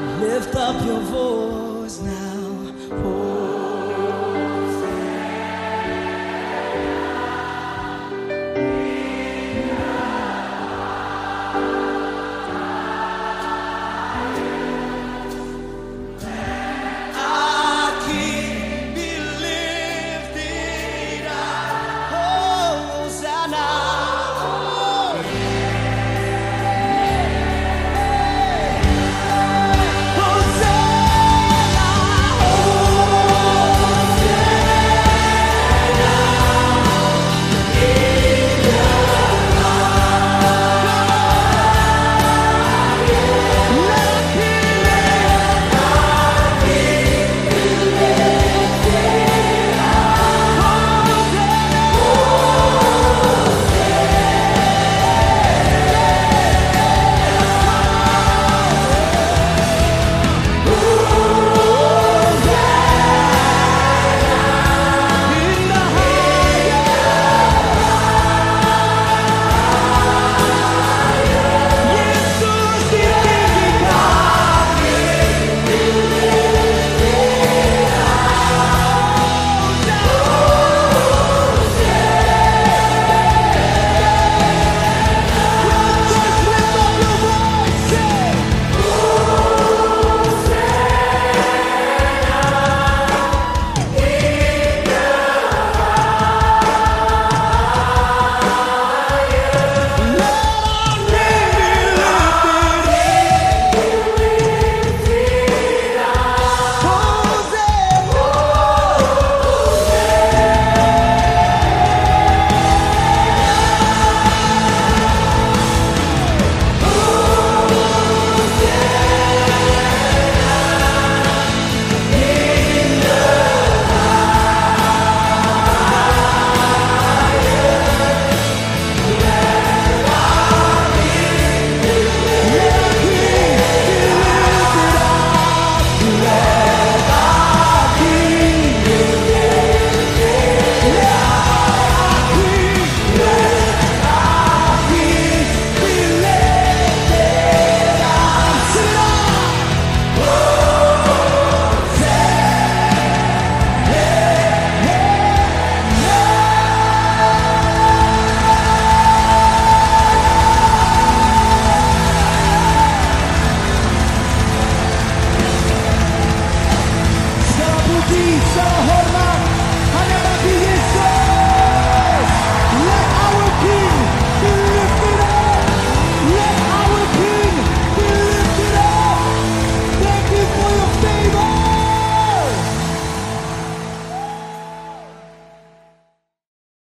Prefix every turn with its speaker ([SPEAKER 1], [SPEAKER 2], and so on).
[SPEAKER 1] Lift up your voice now.